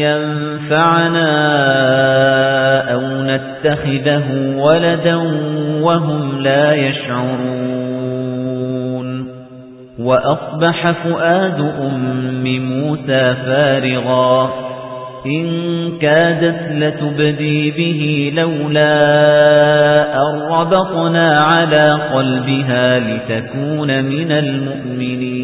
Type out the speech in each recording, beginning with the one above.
ينفعنا أو نتخذه ولدا وهم لا يشعرون. وأصبح فؤاد أم موسى فارغا. إن كادت لتبدي به لولا أربطنا على قلبها لتكون من المؤمنين.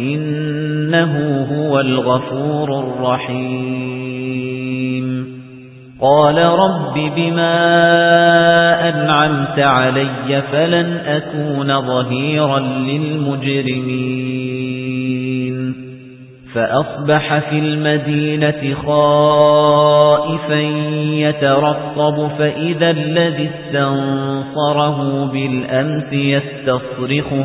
إنه هو الغفور الرحيم. قال رب بما أنعمت علي فلن أكون ظهيرا للمجرمين. فأصبح في المدينة خائفا يترقب فإذا الذي استنصره بالأمس يستصرخه.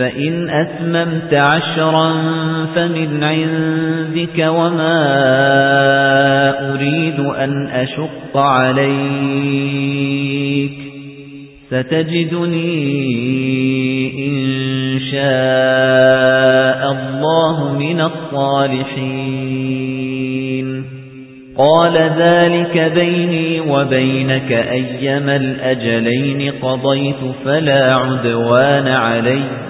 فإن أتممت عشرا فمن عندك وما أريد أن أشق عليك ستجدني إن شاء الله من الصالحين. قال ذلك بيني وبينك أيما الأجلين قضيت فلا عدوان عليّ.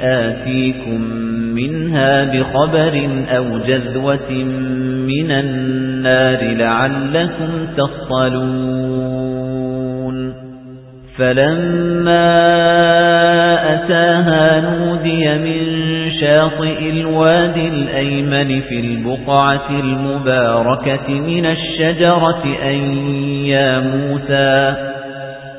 آتيكم منها بخبر أو جذوة من النار لعلكم تصطلون فَلَمَّا أَتَاهَا نُودِيَ مِن شَاطِئِ الْوَادِ الْأَيْمَنِ فِي الْبُقْعَةِ الْمُبَارَكَةِ مِنَ الشَّجَرَةِ أَن يَا مُوسَى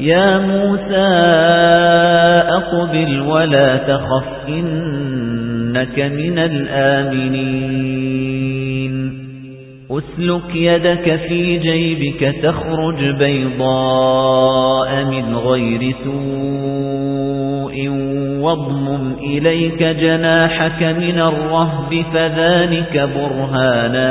يَا مُوسَى أَقْبِلْ وَلَا تَخَفْ إِنَّكَ مِنَ الْآمِنِينَ. أُسْلُكْ يَدَكَ فِي جَيْبِكَ تَخْرُجْ بَيْضَاءَ مِنْ غَيْرِ سُوءٍ وَاضْمُمْ إِلَيْكَ جَنَاحَكَ مِنَ الرَّهْبِ فَذَلِكَ بُرْهَانَانِ.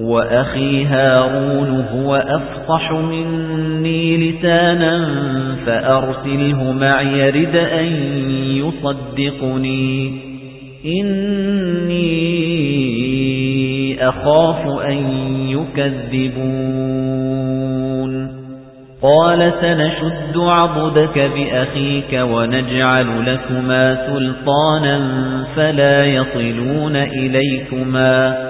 وَأَخِي هَارُونُ هُوَ أَفْصَحُ مِنِّي لِسَانًا فَأَرْسِلْهُ مَعِيَ رِدْ أَن يُصَدِّقُنِي. إِنِّي أَخَافُ أَن يُكَذِّبُونِ. قَالَ سَنَشُدُّ عَضُدَكَ بِأَخِيكَ وَنَجْعَلُ لَكُمَا سُلْطَانًا فَلَا يَصِلُونَ إِلَيْكُمَا.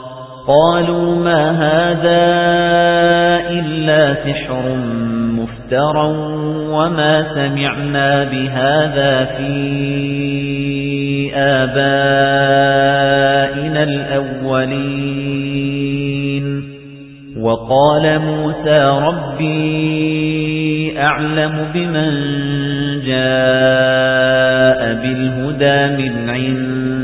قَالُوا مَا هَذَا إِلَّا سِحْرٌ مُفْتَرًى وَمَا سَمِعْنَا بِهَذَا فِي آبَائِنَا الْأَوَّلِينَ. وَقَالَ مُوسَى رَبِّي أَعْلَمُ بِمَنْ جَاءَ بِالْهُدَى مِنْ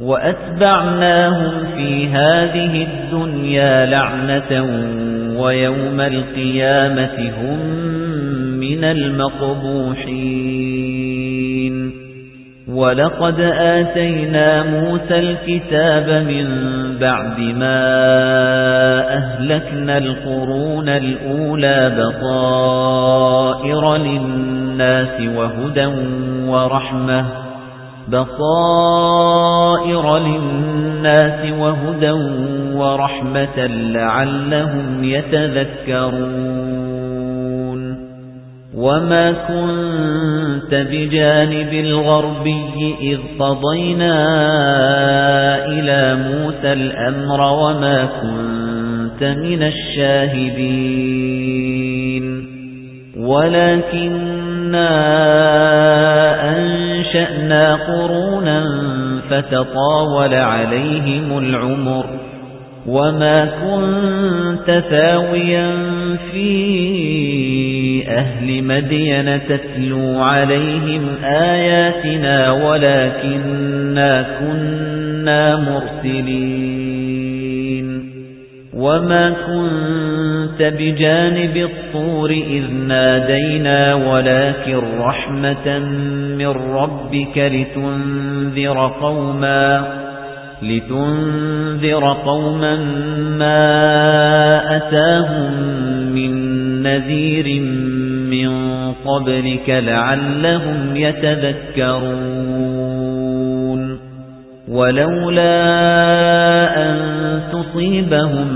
وَأَتْبَعْنَاهُمْ فِي هَذِهِ الدُّنْيَا لَعْنَةً وَيَوْمَ الْقِيَامَةِ هُمْ مِنَ الْمَقْبُوحِينَ. وَلَقَدْ آتَيْنَا مُوسَى الْكِتَابَ مِنْ بَعْدِ مَا أَهْلَكْنَا الْقُرُونَ الْأُولَى بَصَائِرَ لِلنَّاسِ وَهُدًى وَرَحْمَةً. بصائر للناس وهدى ورحمة لعلهم يتذكرون. وما كنت بجانب الغربي إذ قضينا إلى موسى الأمر وما كنت من الشاهدين. ولكننا أنشأنا قرونا فتطاول عليهم العمر وما كنت ثاويا في أهل مدين تتلو عليهم آياتنا ولكننا كنا مرسلين. وما كنت بجانب الطور إذ نادينا ولكن رحمة من ربك لتنذر قوما لتنذر قوما ما أتاهم من نذير من قبلك لعلهم يتذكرون ولولا أن تصيبهم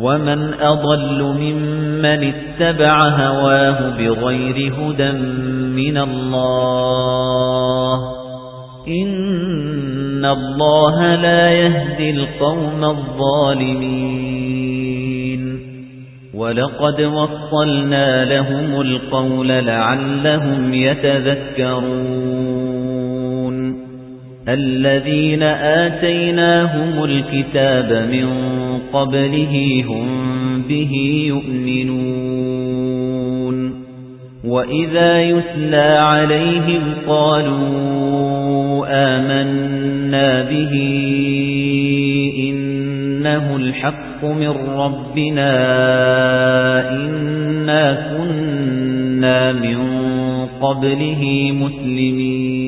ومن أضل ممن اتبع هواه بغير هدى من الله إن الله لا يهدي القوم الظالمين ولقد وصلنا لهم القول لعلهم يتذكرون الذين آتيناهم الكتاب من قبله هم به يؤمنون وإذا يتلى عليهم قالوا آمنا به إنه الحق من ربنا إنا كنا من قبله مسلمين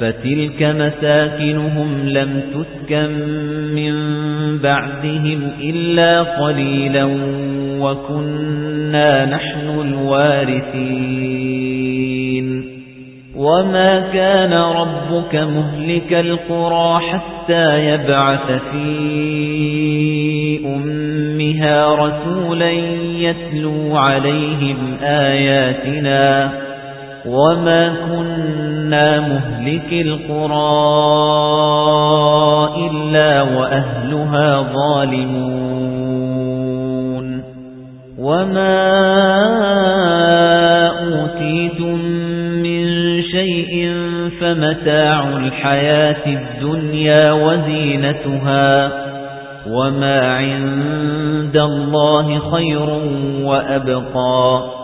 فَتِلْكَ مَسَاكِنُهُمْ لَمْ تُسْكَنْ مِنْ بَعْدِهِمْ إِلَّا قَلِيلًا وَكُنَّا نَحْنُ الْوَارِثِينَ. وَمَا كَانَ رَبُّكَ مُهْلِكَ الْقُرَى حَتَّى يَبْعَثَ فِي أُمِّهَا رَسُولًا يَتْلُو عَلَيْهِمْ آيَاتِنَا. وَمَا كُنَّا مُهْلِكِ الْقُرَى إِلَّا وَأَهْلُهَا ظَالِمُونَ وَمَا أُوتِيتُم مِّن شَيْءٍ فَمَتَاعُ الْحَيَاةِ الدُّنْيَا وَزِينَتُهَا وَمَا عِندَ اللَّهِ خَيْرٌ وَأَبْقَى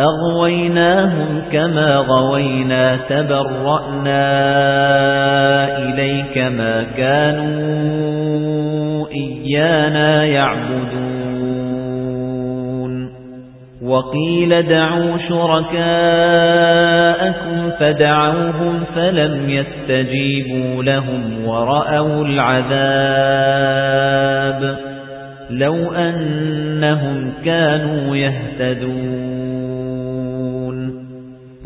أَغْوَيْنَاهُمْ كَمَا غَوَيْنَا تَبَرَّأْنَا إِلَيْكَ مَا كَانُوا إِيَّانَا يَعْبُدُونَ. وَقِيلَ دَعُوا شُرَكَاءَكُمْ فَدَعَوْهُمْ فَلَمْ يَسْتَجِيبُوا لَهُمْ وَرَأَوُا الْعَذَابَ. لَوْ أَنَّهُمْ كَانُوا يَهْتَدُونَ.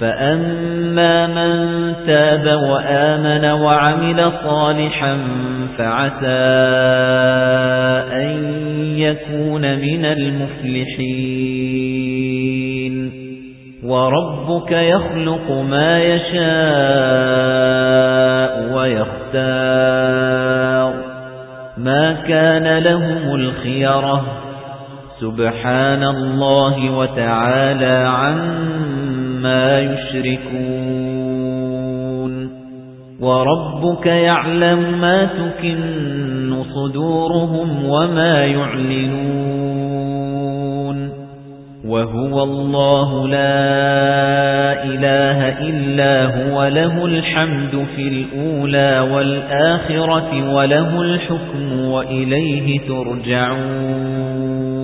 فَأَمَّا مَن تَابَ وَآمَنَ وَعَمِلَ صَالِحًا فَعَسَى أَن يَكُونَ مِنَ الْمُفْلِحِينَ وَرَبُّكَ يَخْلُقُ مَا يَشَاءُ وَيَخْتَارُ مَا كَانَ لَهُمُ الْخِيَرَةُ سُبْحَانَ اللَّهِ وَتَعَالَى عَمَّا يُشْرِكُونَ وَرَبُّكَ يَعْلَمُ مَا تُكِنُّ صُدُورُهُمْ وَمَا يُعْلِنُونَ وَهُوَ اللَّهُ لَا إِلَٰهَ إِلَّا هُوَ لَهُ الْحَمْدُ فِي الْأُولَى وَالْآخِرَةِ وَلَهُ الْحُكْمُ وَإِلَيْهِ تُرْجَعُونَ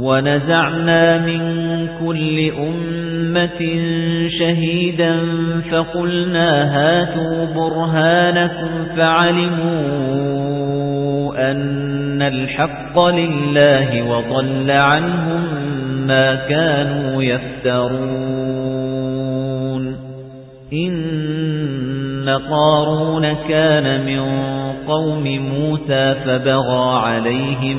وَنَزَعْنَا مِن كُلِّ أُمَّةٍ شَهِيدًا فَقُلْنَا هَاتُوا بُرْهَانَكُمْ فَعَلِمُوا أَنَّ الْحَقَّ لِلَّهِ وَضَلَّ عَنْهُم مَّا كَانُوا يَفْتَرُونَ. إِنَّ قَارُونَ كَانَ مِن قَوْمِ مُوسَى فَبَغَى عَلَيْهِمْ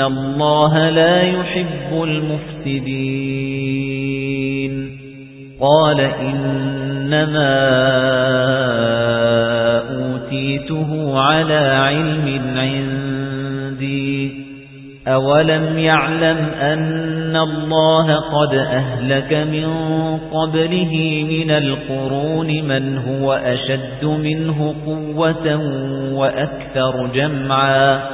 اللَّهَ لَا يُحِبُّ الْمُفْسِدِينَ قَالَ إِنَّمَا أُوتِيتُهُ عَلَى عِلْمٍ عِندِي أَوَلَمْ يَعْلَمْ أَنَّ اللَّهَ قَدْ أَهْلَكَ مِن قَبْلِهِ مِنَ الْقُرُونِ مَنْ هُوَ أَشَدُّ مِنْهُ قُوَّةً وَأَكْثَرُ جَمْعًا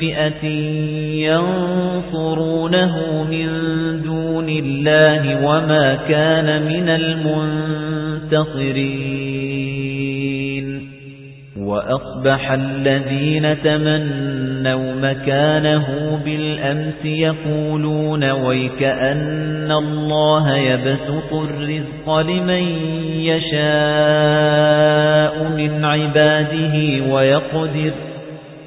فِئَةٍ يَنصُرُونَهُ مِنْ دُونِ اللَّهِ وَمَا كَانَ مِنَ الْمُنْتَصِرِينَ وَأَصْبَحَ الَّذِينَ تَمَنَّوْا مَكَانَهُ بِالْأَمْسِ يَقُولُونَ وَيْكَأَنَّ اللَّهَ يَبْسُطُ الرِّزْقَ لِمَن يَشَاءُ مِنْ عِبَادِهِ وَيَقْدِرُ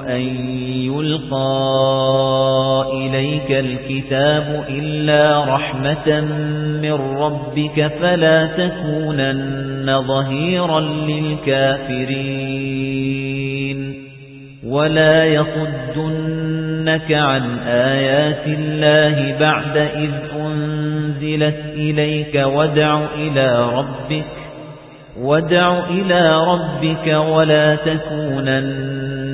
أَن يُلْقَى إِلَيْكَ الْكِتَابُ إِلَّا رَحْمَةً مِّن رَّبِّكَ فَلَا تَكُونَنَّ ظَهِيرًا لِّلْكَافِرِينَ. وَلَا يَصُدُّنَّكَ عَن آيَاتِ اللَّهِ بَعْدَ إِذْ أُنزِلَتْ إِلَيْكَ وَادْعُ إِلَى رَبِّكَ وَادْعُ إِلَى رَبِّكَ وَلَا